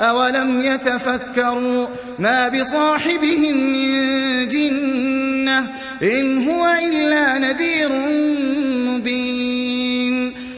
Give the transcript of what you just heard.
أولم يتفكروا ما بصاحبهم من جنة إن هو إلا